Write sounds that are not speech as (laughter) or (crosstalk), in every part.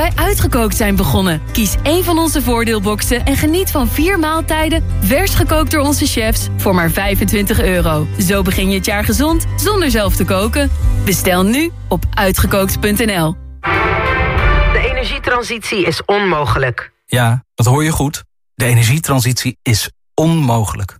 bij Uitgekookt zijn begonnen. Kies één van onze voordeelboxen en geniet van vier maaltijden... vers gekookt door onze chefs voor maar 25 euro. Zo begin je het jaar gezond zonder zelf te koken. Bestel nu op uitgekookt.nl. De energietransitie is onmogelijk. Ja, dat hoor je goed. De energietransitie is onmogelijk.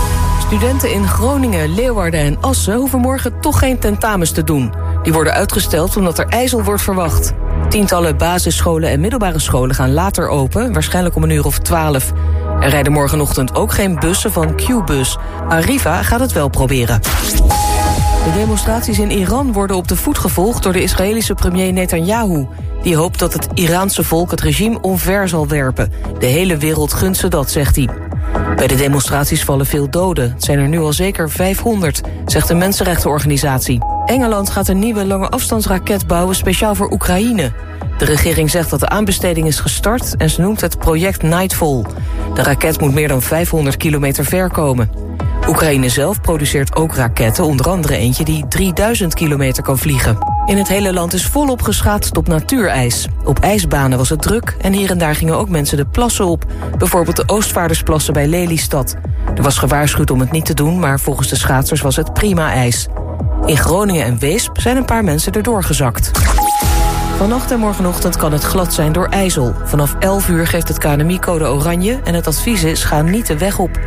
Studenten in Groningen, Leeuwarden en Assen hoeven morgen toch geen tentamens te doen. Die worden uitgesteld omdat er ijzel wordt verwacht. Tientallen basisscholen en middelbare scholen gaan later open, waarschijnlijk om een uur of twaalf. Er rijden morgenochtend ook geen bussen van Q-bus. Arriva gaat het wel proberen. De demonstraties in Iran worden op de voet gevolgd door de Israëlische premier Netanyahu. Die hoopt dat het Iraanse volk het regime omver zal werpen. De hele wereld gunt ze dat, zegt hij. Bij de demonstraties vallen veel doden. Het zijn er nu al zeker 500, zegt de mensenrechtenorganisatie. Engeland gaat een nieuwe lange afstandsraket bouwen speciaal voor Oekraïne. De regering zegt dat de aanbesteding is gestart en ze noemt het project Nightfall. De raket moet meer dan 500 kilometer ver komen. Oekraïne zelf produceert ook raketten, onder andere eentje die 3000 kilometer kan vliegen. In het hele land is volop geschaatst op natuurijs. Op ijsbanen was het druk en hier en daar gingen ook mensen de plassen op. Bijvoorbeeld de Oostvaardersplassen bij Lelystad. Er was gewaarschuwd om het niet te doen, maar volgens de schaatsers was het prima ijs. In Groningen en Weesp zijn een paar mensen erdoor gezakt. Vannacht en morgenochtend kan het glad zijn door ijzel. Vanaf 11 uur geeft het KNMI code oranje en het advies is ga niet de weg op.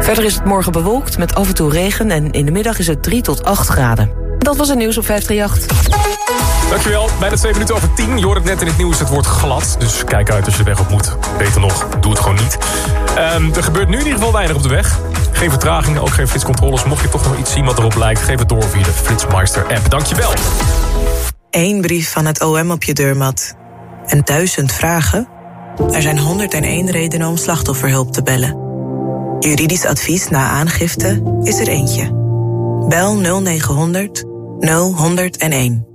Verder is het morgen bewolkt met af en toe regen en in de middag is het 3 tot 8 graden. Dat was het nieuws op 538. Dankjewel. Bijna twee minuten over tien. Je hoort het net in het nieuws, het wordt glad. Dus kijk uit als je de weg op moet. Beter nog, doe het gewoon niet. Um, er gebeurt nu in ieder geval weinig op de weg. Geen vertragingen, ook geen flitscontroles. Mocht je toch nog iets zien wat erop lijkt... geef het door via de Flitsmeister-app. Dankjewel. Eén brief van het OM op je deurmat. En duizend vragen? Er zijn 101 redenen om slachtofferhulp te bellen. Juridisch advies na aangifte is er eentje. Bel 0900 0101.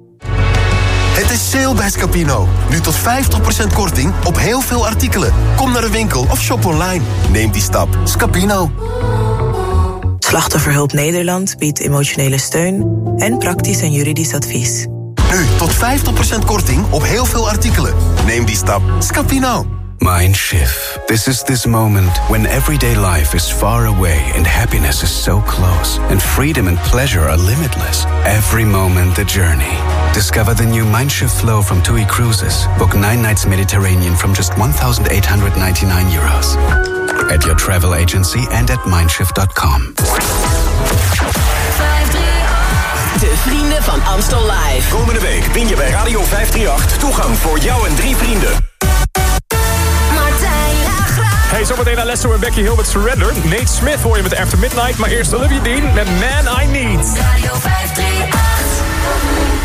Het is sale bij Scapino. Nu tot 50% korting op heel veel artikelen. Kom naar de winkel of shop online. Neem die stap. Scapino. Slachtofferhulp Nederland biedt emotionele steun en praktisch en juridisch advies. Nu tot 50% korting op heel veel artikelen. Neem die stap. Scapino. Mindshift. This is this moment when everyday life is far away and happiness is so close, and freedom and pleasure are limitless. Every moment the journey. Discover the new Mindshift flow from TUI Cruises. Book nine nights Mediterranean from just 1,899 euros. At your travel agency and at mindshift.com. De vrienden van Amstel Live. Komende week win je bij Radio 538 toegang voor jou en drie vrienden. Hey, zometeen Alesso en Becky Hill met Surrender. Nate Smith hoor je met After Midnight. Maar eerst Olivia Dean met Man I Need. Radio 538. Talk to me,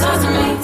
talk to me.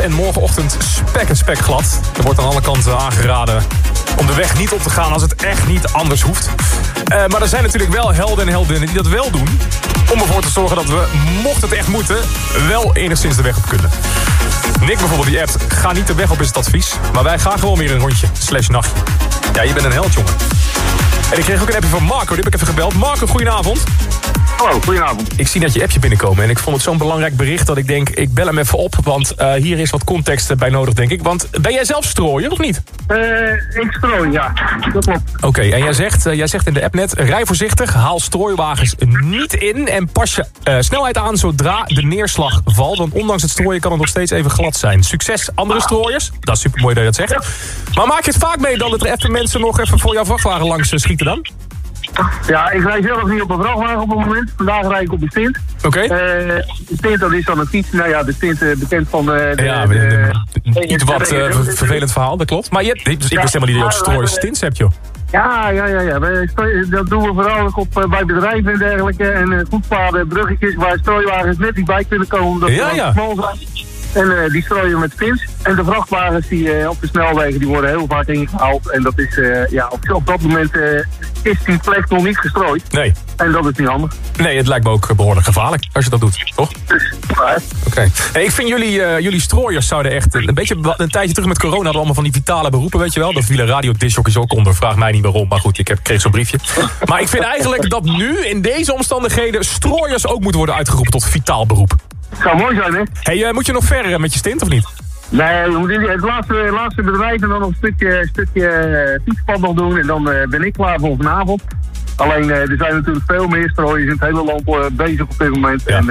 En morgenochtend spek en spek glad. Er wordt aan alle kanten aangeraden om de weg niet op te gaan als het echt niet anders hoeft. Eh, maar er zijn natuurlijk wel helden en heldinnen die dat wel doen. Om ervoor te zorgen dat we, mocht het echt moeten, wel enigszins de weg op kunnen. Nick bijvoorbeeld die appt, ga niet de weg op is het advies. Maar wij gaan gewoon weer een rondje, slash nachtje. Ja, je bent een held, jongen. En ik kreeg ook een appje van Marco, die heb ik even gebeld. Marco, goedenavond. Hallo, goedenavond. Ik zie dat je appje binnenkomen en ik vond het zo'n belangrijk bericht dat ik denk, ik bel hem even op. Want eh, hier is wat context bij nodig, denk ik. Want ben jij zelf strooier of niet? Eh, ik strooi, ja. Dat klopt. Oké, en jij zegt, eh, jij zegt in de app net, rij voorzichtig, haal strooiwagens niet in en pas je eh, snelheid aan zodra de neerslag valt. Want ondanks het strooien kan het nog steeds even glad zijn. Succes andere strooiers, dat is super mooi dat je dat zegt. Maar maak je het vaak mee dan dat er even mensen nog even voor jouw vrachtwagen langs eh, schieten dan? Ja, ik rijd zelf niet op een vrachtwagen op het moment. Vandaag rijd ik op de stint. Oké. Eh, de stint, dat is dan een fiets. Nou ja, de stint eh, bekend van eh, de... Ja, de, iets wat ver- vervelend verhaal, dat klopt. Maar je, dus ik wist helemaal niet dat je ook strooien stints hebt, joh. Ja, ja, ja, ja. Dat doen we vooral op, bij bedrijven en dergelijke. En voetpaden, bruggetjes waar strooiwagens net niet bij kunnen komen. Omdat Ja, ja. zijn. En eh, die strooien met pins. En de vrachtwagens die, eh, op de snelwegen die worden heel vaak ingehaald. En dat is, eh, ja, op, op dat moment is die plek nog niet gestrooid. Nee. En dat is niet handig. Nee, het lijkt me ook behoorlijk gevaarlijk als je dat doet, toch? Oké. Hey, ik vind jullie, eh, jullie strooiers zouden echt... Een beetje een tijdje terug met corona hadden we allemaal van die vitale beroepen, weet je wel. Daar vielen radiodisjockeys ook onder. Vraag mij niet waarom, maar goed, ik heb, kreeg zo'n briefje. Maar ik vind eigenlijk dat nu, in deze omstandigheden... strooiers ook moeten worden uitgeroepen tot vitaal beroep. Zou mooi zijn, hè? Hey, eh, moet je nog verder eh, met je stint, of niet? Nee, we moeten het laatste, laatste bedrijf en dan nog een stukje, stukje eh, fietspad nog doen. En dan ben ik klaar voor vanavond. Alleen, er zijn natuurlijk veel meer strooiers in het hele land bezig op dit moment. En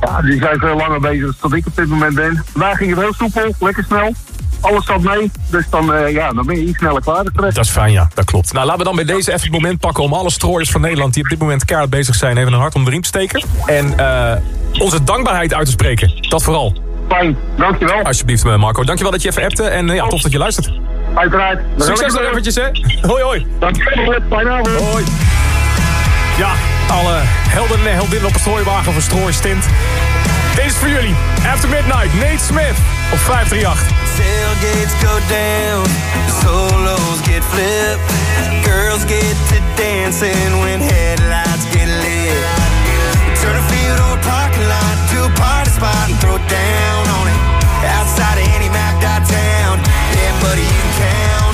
ja, die zijn veel langer bezig dan ik op dit moment ben. Vandaag ging het heel soepel, lekker snel. Alles zat mee, dus dan, ja, dan ben je iets sneller klaar. Dat is fijn, ja, dat klopt. Nou, laten we dan bij deze even het moment pakken om alle strooiers van Nederland... die op dit moment keihard bezig zijn, even een hart om de riem te steken. En eh, onze dankbaarheid uit te spreken. Dat vooral. Fijn, dankjewel. Alsjeblieft, eh, Marco. Dankjewel dat je even appte en eh, ja, tof dat je luistert. Uiteraard. Succes nog eventjes, hè. (laughs) Hoi, hoi. Dankjewel, fijne avond. Hoi. Ja, alle helden en heldinnen op een strooiwagen of een strooistint. Deze is voor jullie. After Midnight, Nate Smith op 538. Tailgates go down, solos get flipped, girls get to dancing when headlights get lit. Spot and throw down on it. Outside of any map downtown, yeah, buddy, you can count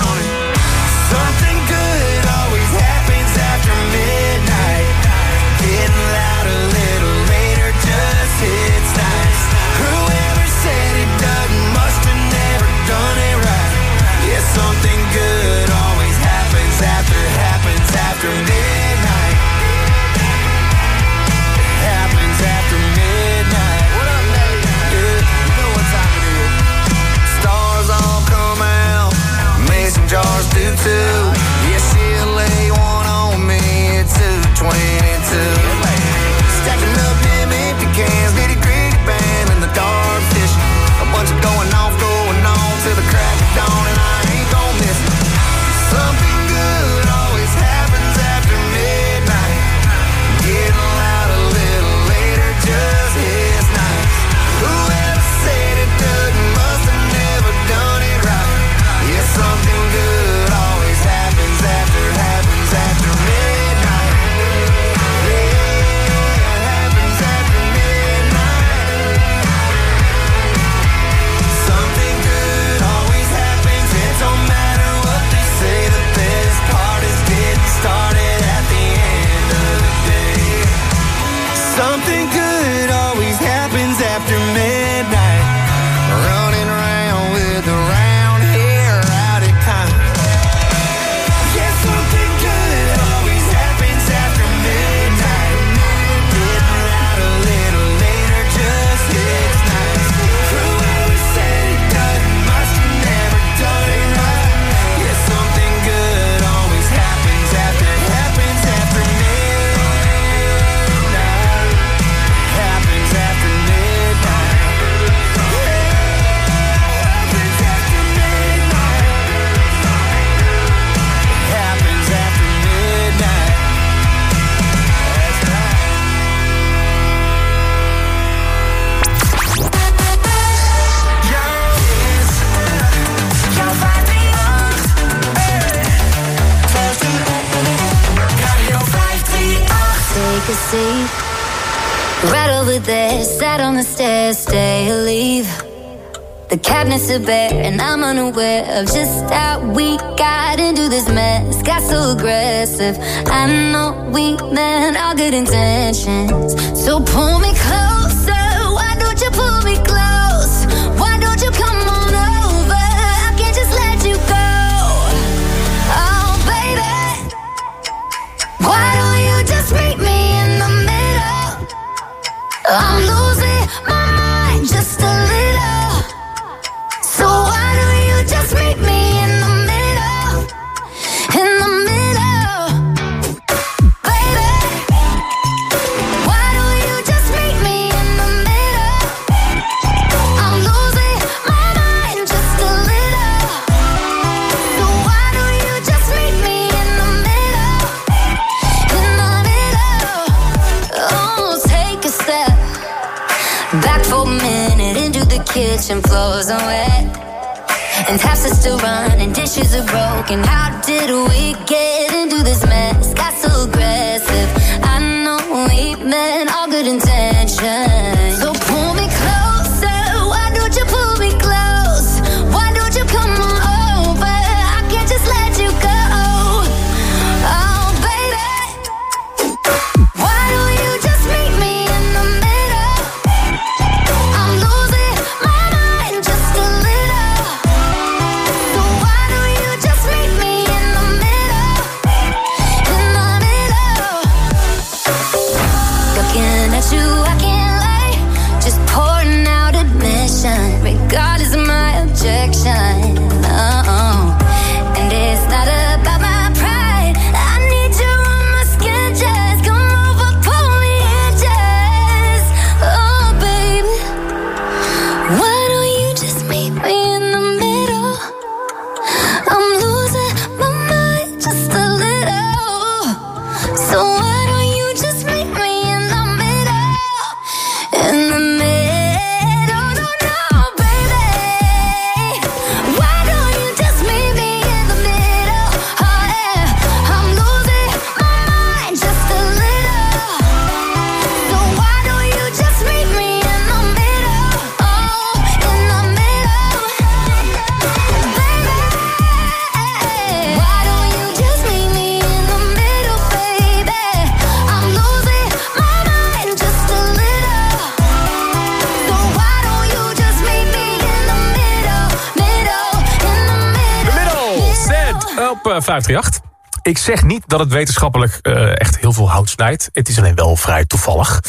538. Ik zeg niet dat het wetenschappelijk eh, echt heel veel hout snijdt. Het is alleen wel vrij toevallig.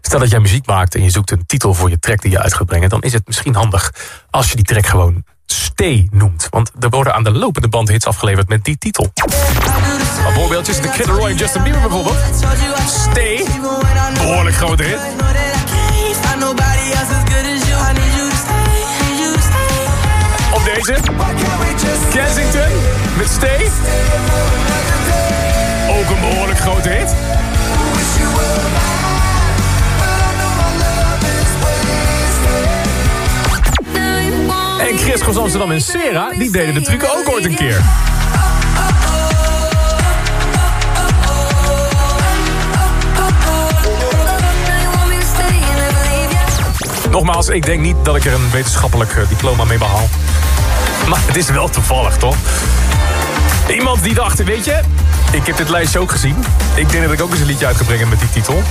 Stel dat jij muziek maakt en je zoekt een titel voor je track die je uit gaat brengen... dan is het misschien handig als je die track gewoon Stay noemt. Want er worden aan de lopende band hits afgeleverd met die titel. Wat voorbeeldjes, de Kid Laroi en Justin Bieber bijvoorbeeld. Stay, behoorlijk grote hit. Op deze, Kensington met Stay. Ook een behoorlijk grote hit. En Chris Amsterdam en Sera, die deden de truc ook ooit een keer. Nogmaals, ik denk niet dat ik er een wetenschappelijk eh, diploma mee behaal. Maar het is wel toevallig, toch? Iemand die dacht, weet je, ik heb dit lijstje ook gezien. Ik denk dat ik ook eens een liedje uit ga brengen met die titel.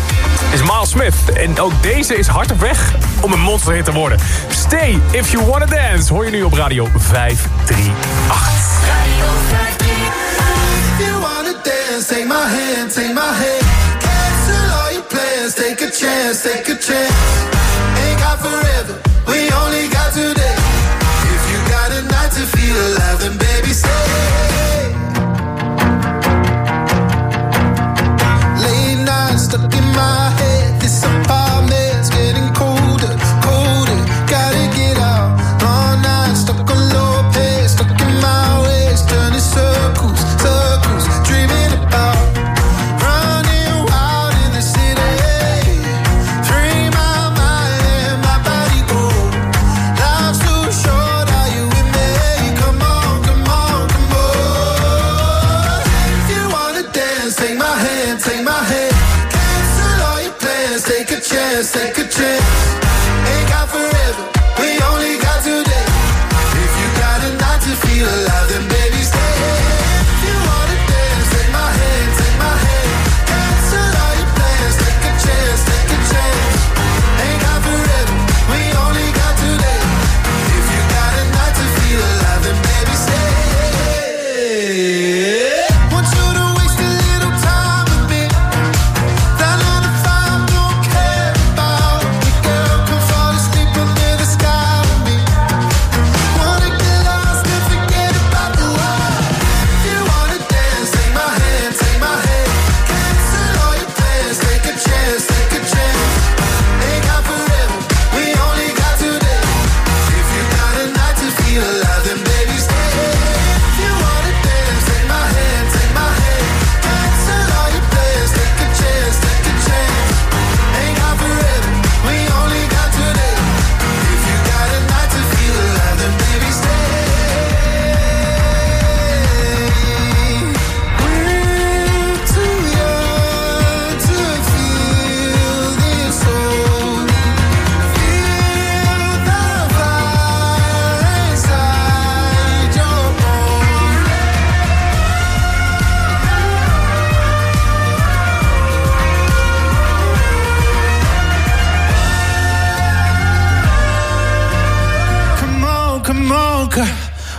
Is Miles Smith. En ook deze is hard op weg om een monsterhit te worden. Stay if you wanna dance. Hoor je nu op radio 538. If you wanna dance, take my hand, take my hand. Cancel all your plans, take a chance, take a chance. Ain't got forever,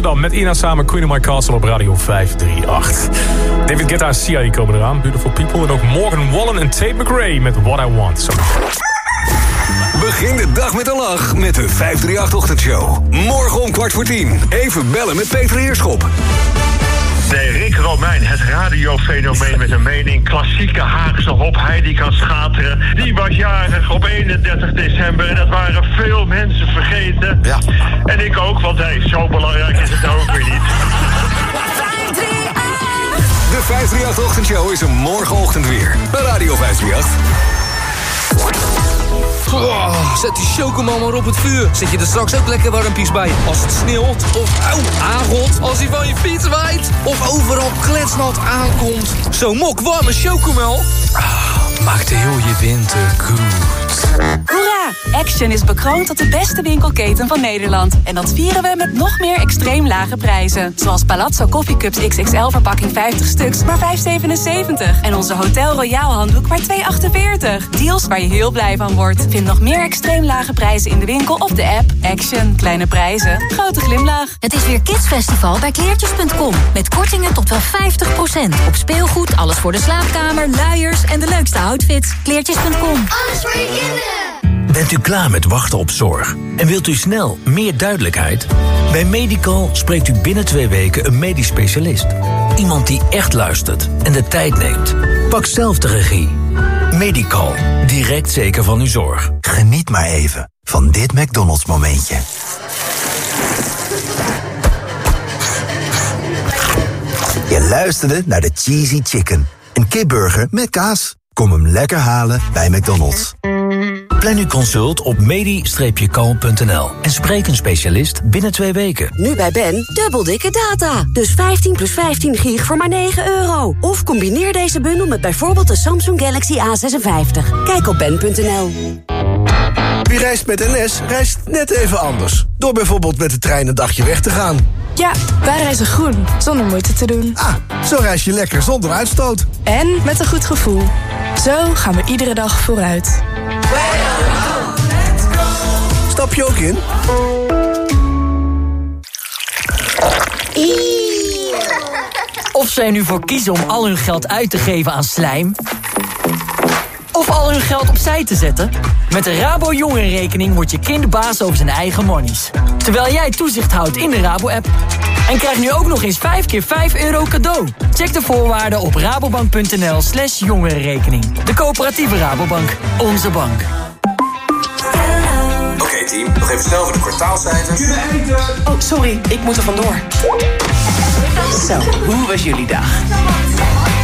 Amsterdam met Ina samen Queen of My Castle op Radio 538. David Guetta en die komen eraan. Beautiful People. En ook Morgan Wallen en Tate McRae met What I Want. Begin de dag met een lach met de 538-ochtendshow. Morgen om kwart voor tien. Even bellen met Peter Heerschop. Nee, Rick Romein, het radiofenomeen met een mening. Klassieke Haagse hop, hij die kan schateren. Die was jarig op 31 december en dat waren veel mensen vergeten. Ja. En ik ook, want hey, zo belangrijk is het ook weer niet. De 538-ochtendshow is er morgenochtend weer. Bij Radio 538. Oh, zet die chocomel maar op het vuur. Zet je er straks ook lekker warmpies bij. Als het sneeuwt of auw, aangot. Als hij van je fiets waait. Of overal kletsnat aankomt. Zo'n mok warme chocomel. Ah, maakt heel je winter goed. Hoera! Action is bekroond tot de beste winkelketen van Nederland. En dat vieren we met nog meer extreem lage prijzen. Zoals Palazzo Coffee Cups XXL verpakking 50 stuks, maar 5,77. En onze Hotel Royal handdoek maar 2,48. Deals waar je heel blij van wordt. Vind nog meer extreem lage prijzen in de winkel of de app. Action. Kleine prijzen. Grote glimlach. Het is weer Kidsfestival bij kleertjes.com. Met kortingen tot wel 50%. Op speelgoed, alles voor de slaapkamer, luiers en de leukste outfits. Kleertjes.com. Alles voor je kinderen. Bent u klaar met wachten op zorg? En wilt u snel meer duidelijkheid? Bij Medical spreekt u binnen twee weken een medisch specialist. Iemand die echt luistert en de tijd neemt. Pak zelf de regie. Medical. Direct zeker van uw zorg. Geniet maar even van dit McDonald's momentje. Je luisterde naar de Cheesy Chicken. Een kipburger met kaas. Kom hem lekker halen bij McDonald's. Plan uw consult op medi-kalm.nl en spreek een specialist binnen twee weken. Nu bij Ben, dubbel dikke data. Dus 15 plus 15 gig voor maar 9 euro. Of combineer deze bundel met bijvoorbeeld de Samsung Galaxy A56. Kijk op ben.nl. Wie reist met NS, reist net even anders. Door bijvoorbeeld met de trein een dagje weg te gaan. Ja, wij reizen groen, zonder moeite te doen. Ah, zo reis je lekker zonder uitstoot. En met een goed gevoel. Zo gaan we iedere dag vooruit. Stap je ook in? Of zij nu voor kiezen om al hun geld uit te geven aan slijm... of al hun geld opzij te zetten... met de Rabo Jongerenrekening wordt je kind baas over zijn eigen monies. Terwijl jij toezicht houdt in de Rabo-app. En krijg nu ook nog eens 5 keer 5 euro cadeau. Check de voorwaarden op rabobank.nl slash jongerenrekening. De coöperatieve Rabobank. Onze bank. Oké team, nog even snel voor de kwartaalcijfers. Oh, sorry, ik moet er vandoor. Zo, hoe was jullie dag?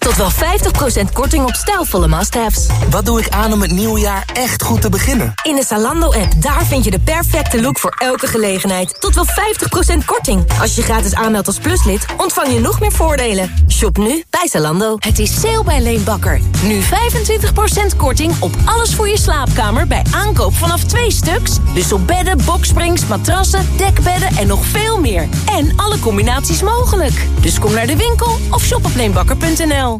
Tot wel 50% korting op stijlvolle must-haves. Wat doe ik aan om het nieuwe jaar echt goed te beginnen? In de Zalando-app, daar vind je de perfecte look voor elke gelegenheid. Tot wel 50% korting. Als je gratis aanmeldt als pluslid, ontvang je nog meer voordelen. Shop nu bij Zalando. Het is sale bij Leenbakker. Nu 25% korting op alles voor je slaapkamer bij aankoop vanaf twee stuks. Dus op bedden, boksprings, matrassen, dekbedden en nog veel meer. En alle combinaties mogelijk. Dus kom naar de winkel of shop op leenbakker.nl.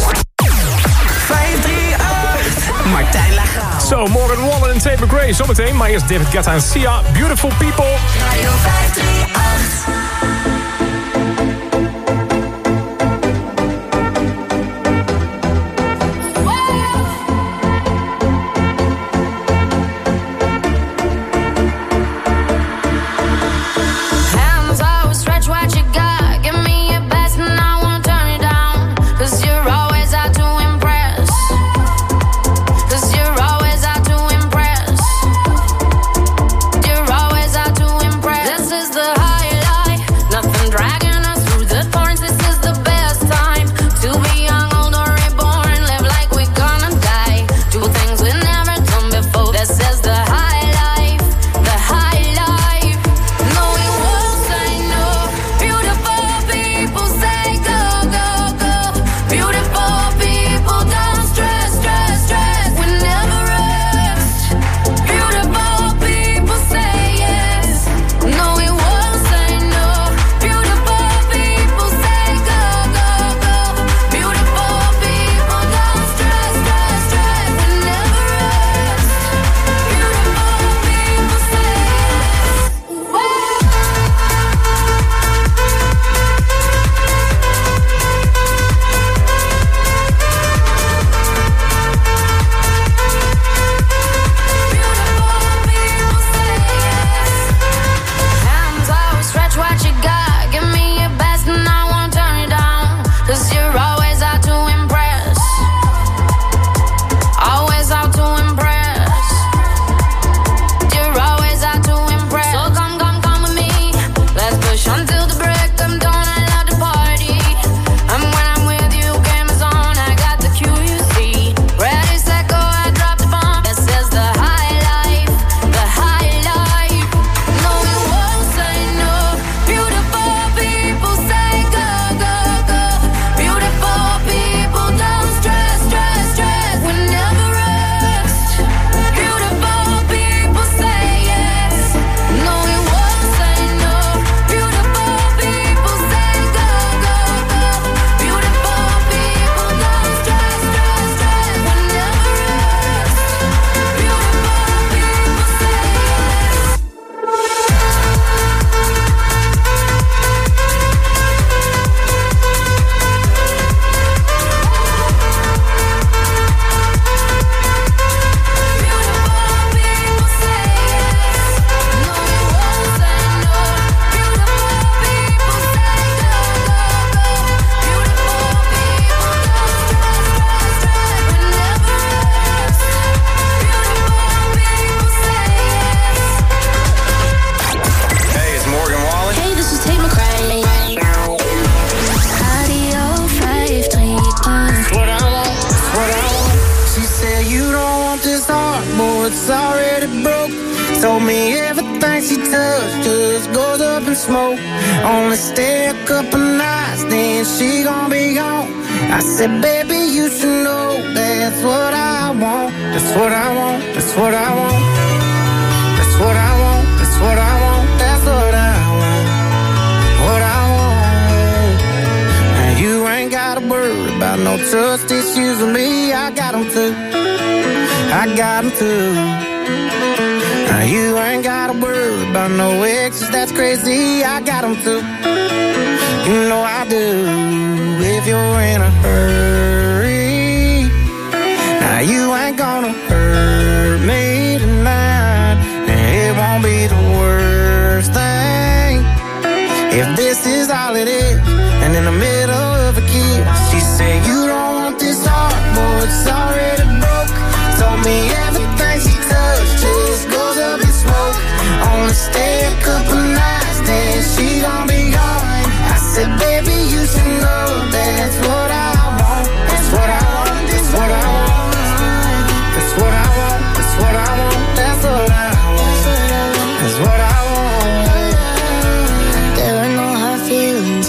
Martijn Lagaal. Zo, Morgan Wallen en Tate McRae zometeen. Maar eerst David Guetta en Sia. Beautiful People. Radio 538.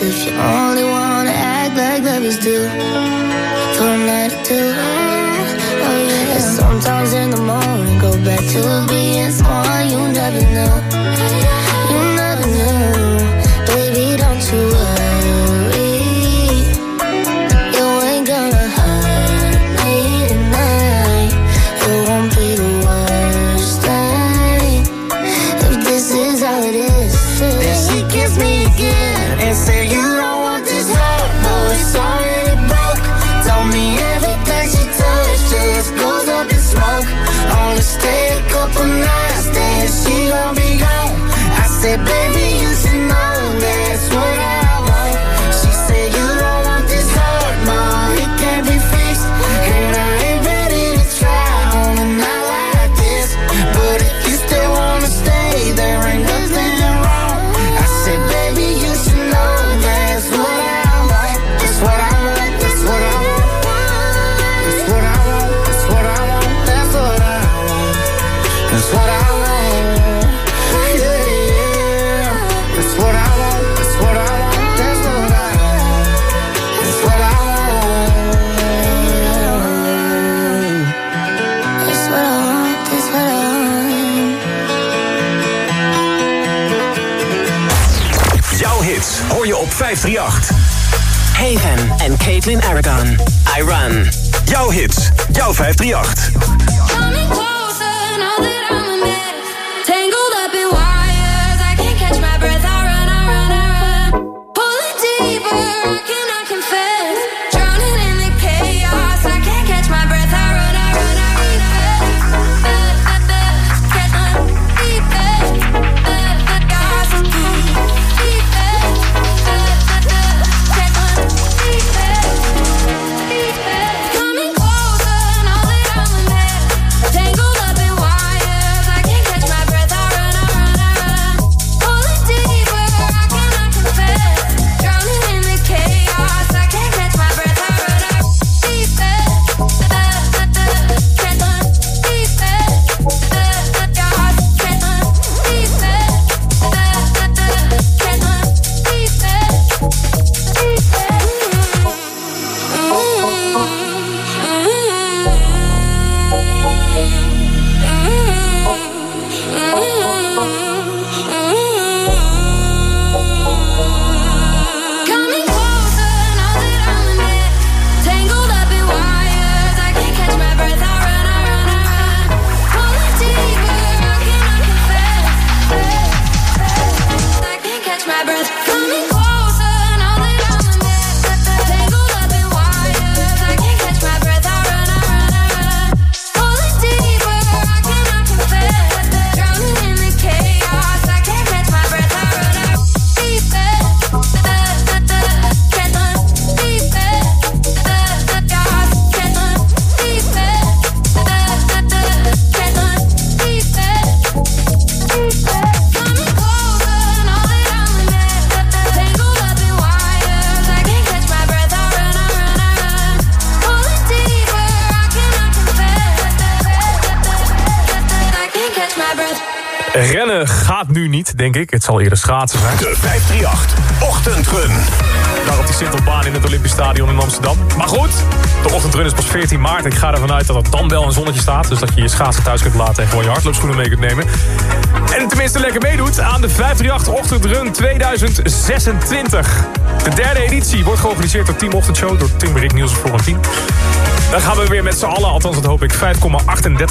if you only wanna act like lovers do for a night or two. Oh, yeah. Sometimes in the morning, go back to being someone you never knew. Caitlin Aragon. I Run. Jouw hits. Jouw 538. Denk ik. Het zal eerder schaatsen zijn. De 538 Ochtendrun. Die Sintelbaan in het Olympisch Stadion in Amsterdam. Maar goed, de ochtendrun is pas 14 maart. Ik ga ervan uit dat het dan wel een zonnetje staat. Dus dat je je schaatsen thuis kunt laten en gewoon je hardloopschoenen mee kunt nemen. En tenminste lekker meedoet aan de 538 Ochtendrun 2026. De derde editie wordt georganiseerd door Team Ochtendshow... door Tim Rick, Niels en Florentien. Dan gaan we weer met z'n allen, althans dat hoop ik, 5,38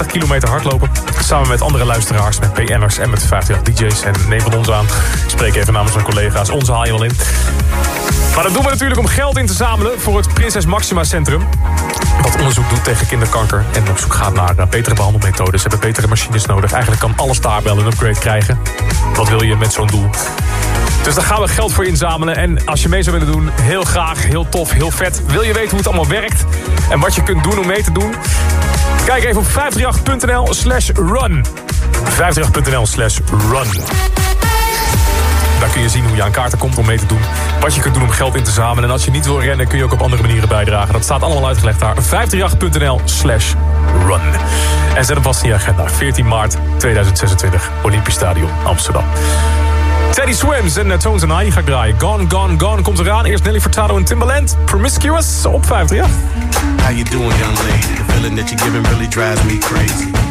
kilometer hardlopen. Samen met andere luisteraars, met PM'ers en met 50 DJ's. En neem van ons aan. Ik spreek even namens mijn collega's. Onze haal je wel in. Maar dat doen we natuurlijk om geld in te zamelen voor het Prinses Maxima Centrum. Dat onderzoek doet tegen kinderkanker en op zoek gaat naar betere behandelmethodes. Ze hebben betere machines nodig. Eigenlijk kan alles daar wel een upgrade krijgen. Wat wil je met zo'n doel? Dus daar gaan we geld voor inzamelen. En als je mee zou willen doen, heel graag, heel tof, heel vet. Wil je weten hoe het allemaal werkt en wat je kunt doen om mee te doen? Kijk even op 538.nl slash run. 538.nl slash run. Daar kun je zien hoe je aan kaarten komt om mee te doen. Wat je kunt doen om geld in te zamelen. En als je niet wil rennen, kun je ook op andere manieren bijdragen. Dat staat allemaal uitgelegd daar. 538.nl slash run. En zet hem vast in je agenda. 14 maart 2026, Olympisch Stadion, Amsterdam. Teddy Swims en uh, Tones and I, ga ik draaien. Gone, Gone, Gone komt eraan. Eerst Nelly Furtado en Timbaland. Promiscuous op 538. How you doing, young lady? The feeling that you're giving really drives me crazy.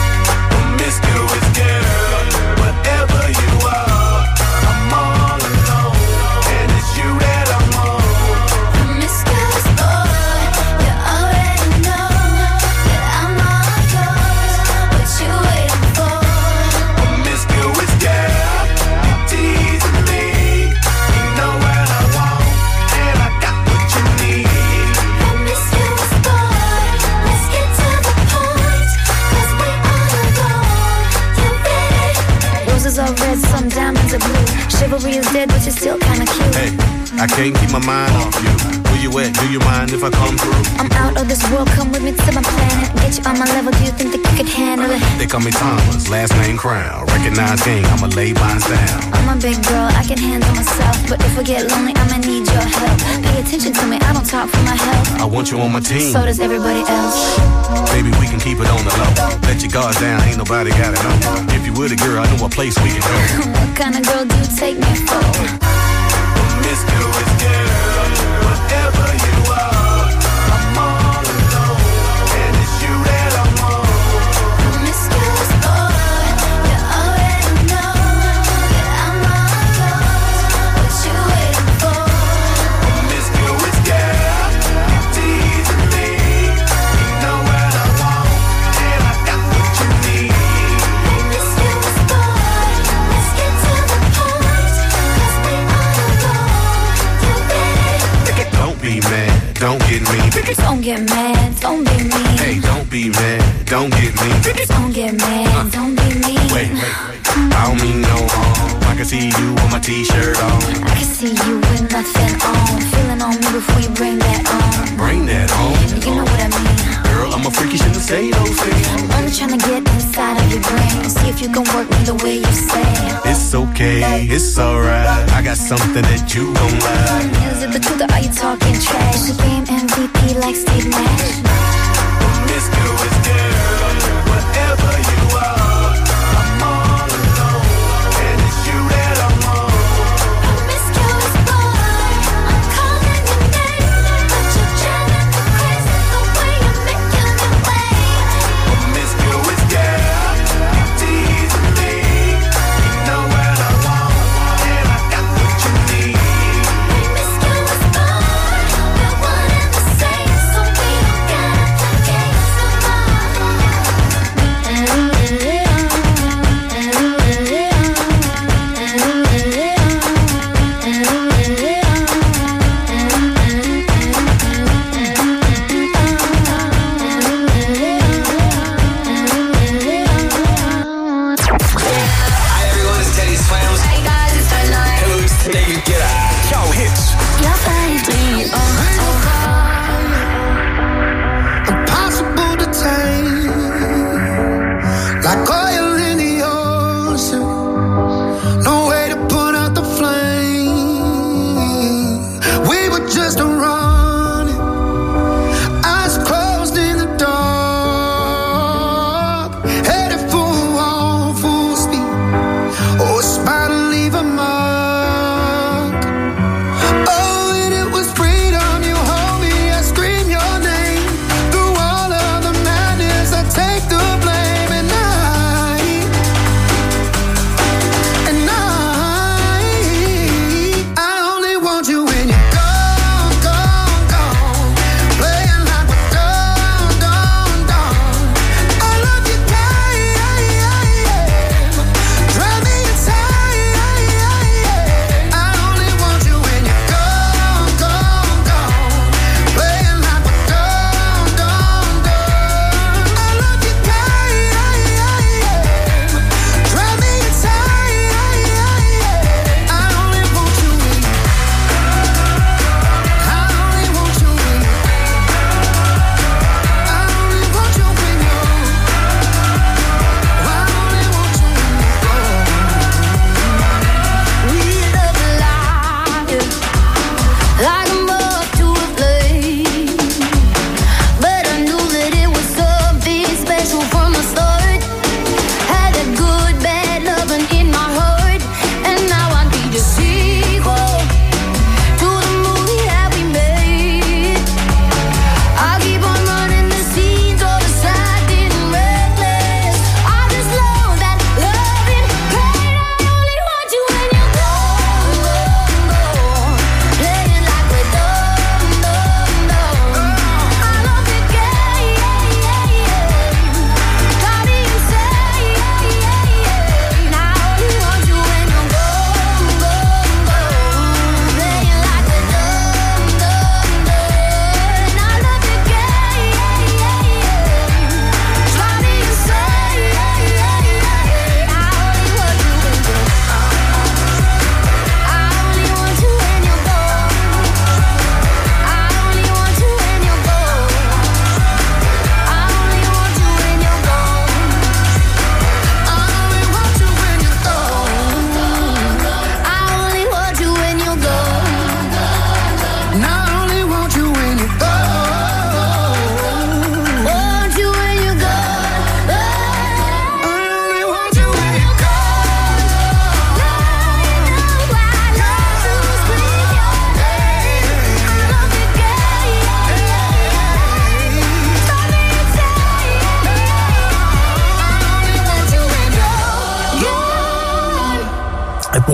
Call me Thomas, last name Crown. Recognize gang, I'ma lay mine down. I'm a big girl, I can handle myself. But if I get lonely, I'ma need your help. Pay attention to me, I don't talk for my health. I want you on my team. So does everybody else. Baby, we can keep it on the low. Let your guard down, ain't nobody got it on. If you were the girl, I know a place we can go. (laughs) What kind of girl do you take me for? Promiscuous girl, whatever you are, Don't get mad, don't be mean. Hey, don't be mad, don't get me. Don't get mad, don't be mean. Wait, wait, wait. I don't mean no harm. I can see you with my t-shirt on. I can see you with nothing on. Feeling on me before you bring that on. Bring that on. You know what I mean. Girl, I'm a freaky, shouldn't say those things. Only trying to get inside of your brain. See if you can work me the way you say. It's okay, it's alright. I got something that you gon' like. Is it the truth or are you talking trash? The game MVP like Steve Nash.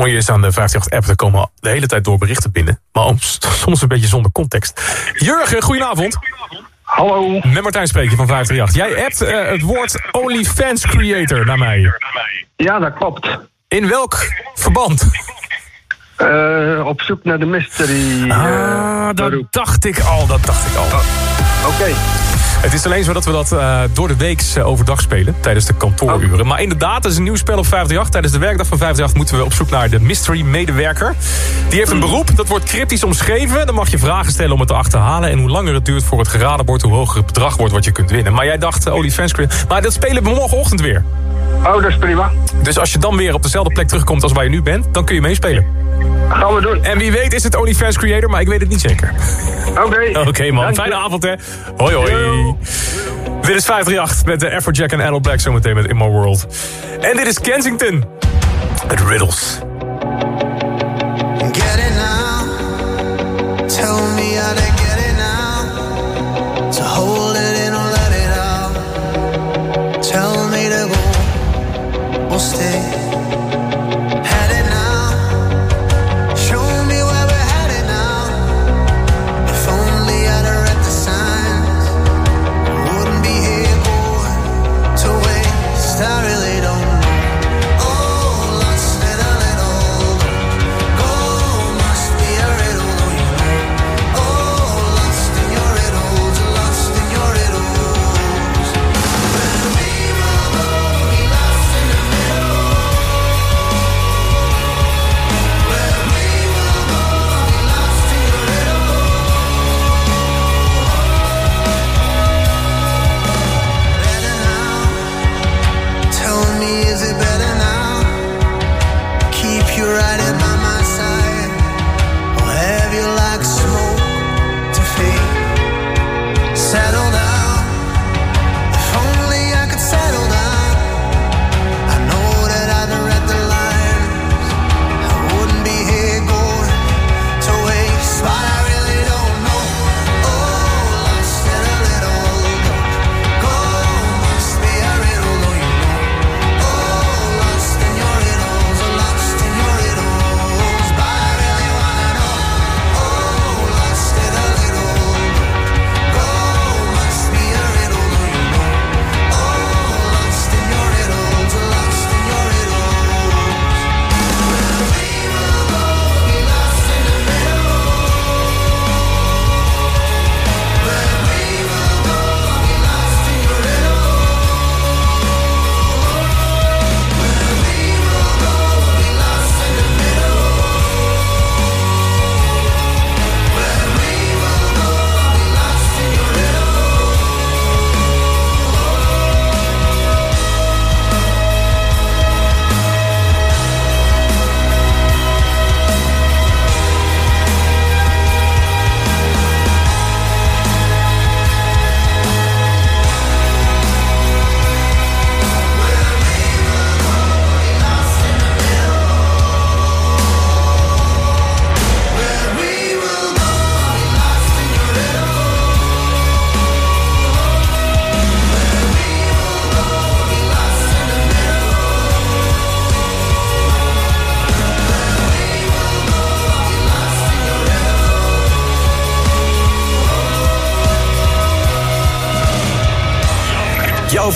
Mooie is aan de 58-app, er komen de hele tijd door berichten binnen. Maar om- soms een beetje zonder context. Jurgen, goedenavond. Hallo. Met Martijn spreek je van 538. Jij appt eh, het woord OnlyFans Creator naar mij. Ja, dat klopt. In welk verband? Eh, op zoek naar de mystery. Ah, dat dacht ik al, dat dacht ik al. Oké. Het is alleen zo dat we dat eh, door de week overdag spelen, tijdens de kantooruren. Maar inderdaad, het is een nieuw spel op 538. Tijdens de werkdag van 538 moeten we op zoek naar de mystery medewerker. Die heeft een beroep, dat wordt cryptisch omschreven. Dan mag je vragen stellen om het te achterhalen. En hoe langer het duurt voor het geraden wordt, hoe hoger het bedrag wordt wat je kunt winnen. Maar jij dacht, uh, OnlyFans... Maar dat spelen we morgenochtend weer. Oh, dat is prima. Dus als je dan weer op dezelfde plek terugkomt als waar je nu bent, dan kun je meespelen. Gaan we doen. En wie weet is het OnlyFans Creator, maar ik weet het niet zeker. Oké. (laughs) Oké man, fijne avond hè. Hoi hoi. Dit is 538 met de Afrojack en Adel Black zometeen met In My World. En dit is Kensington. Het Riddles. Go or stay.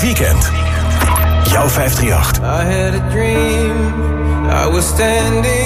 weekend. Jouw 538. I had a dream. I was standing.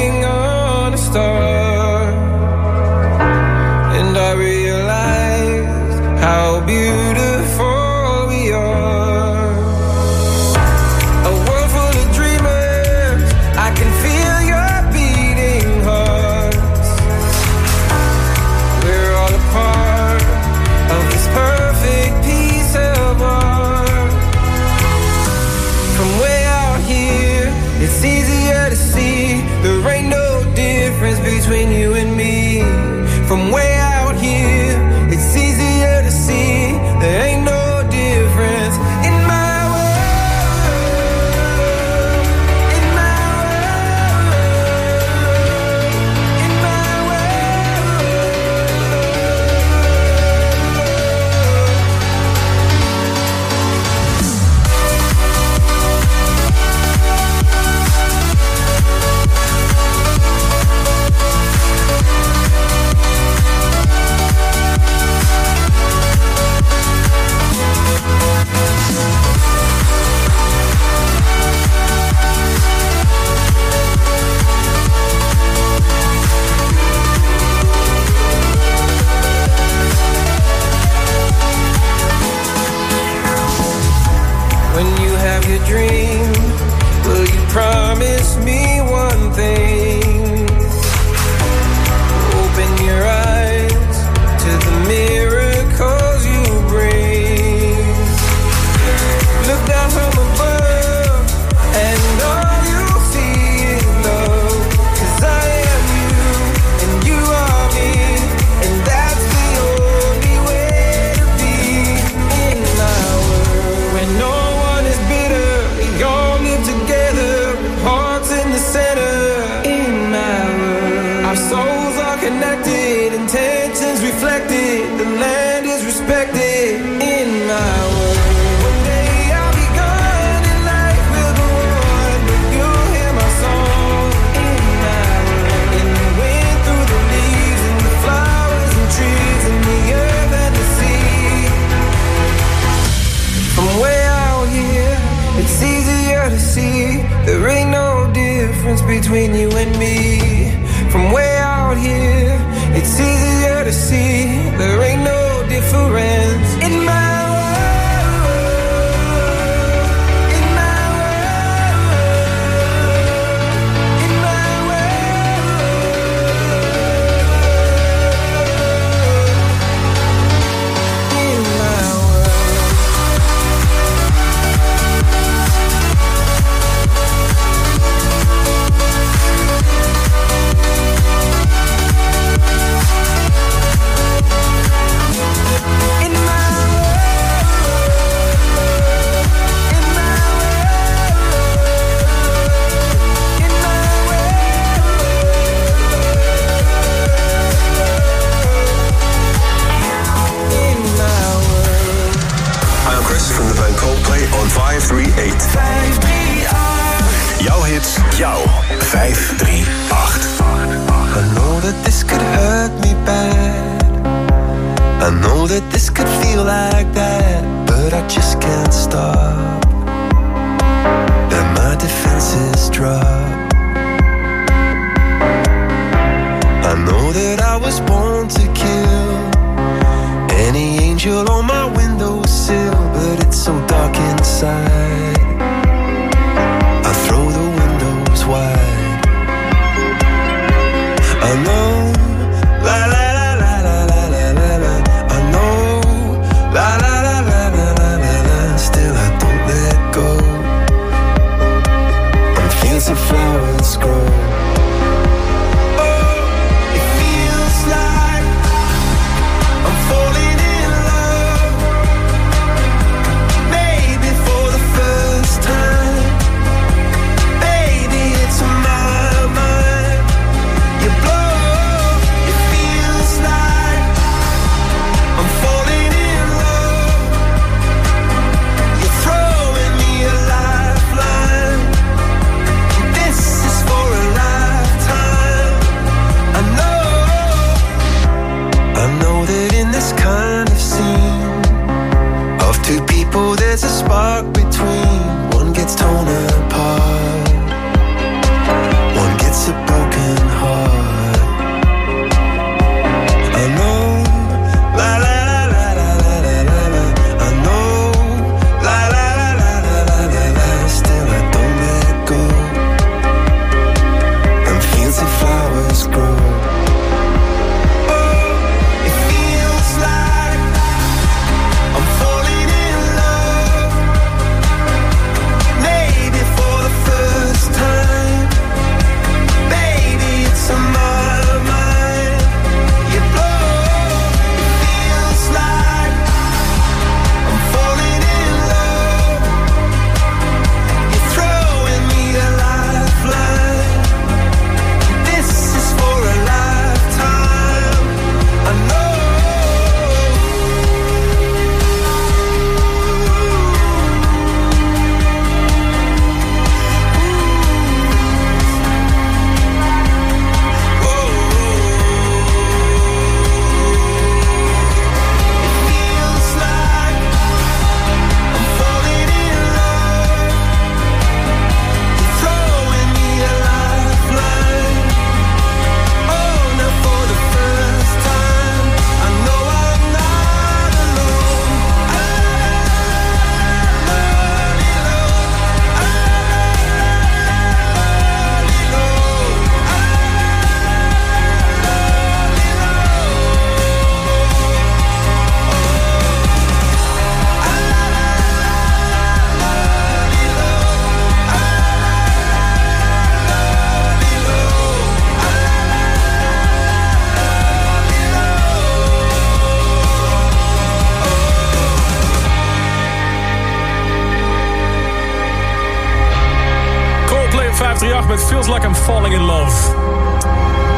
Falling in Love.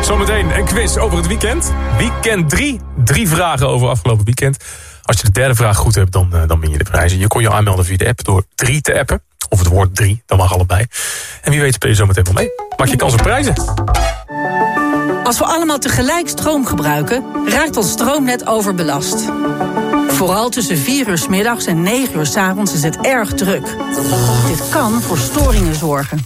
Zometeen een quiz over het weekend. Weekend 3. Drie vragen over afgelopen weekend. Als je de derde vraag goed hebt, dan, eh, dan win je de prijzen. Je kon je aanmelden via de app door 3 te appen. Of het woord 3, dat mag allebei. En wie weet speel je zometeen wel mee. Maak je kans op prijzen. Als we allemaal tegelijk stroom gebruiken, raakt ons stroomnet overbelast. Vooral tussen 4 uur 's middags en 9 uur 's avonds is het erg druk. Dit kan voor storingen zorgen.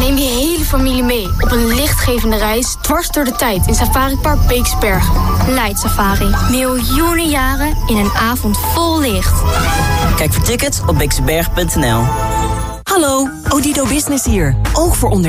Neem je hele familie mee op een lichtgevende reis dwars door de tijd in Safari Park Beeksbergen. Light Safari. Miljoenen jaren in een avond vol licht. Kijk voor tickets op beeksberg.nl. Hallo, Odido Business hier. Ook voor onder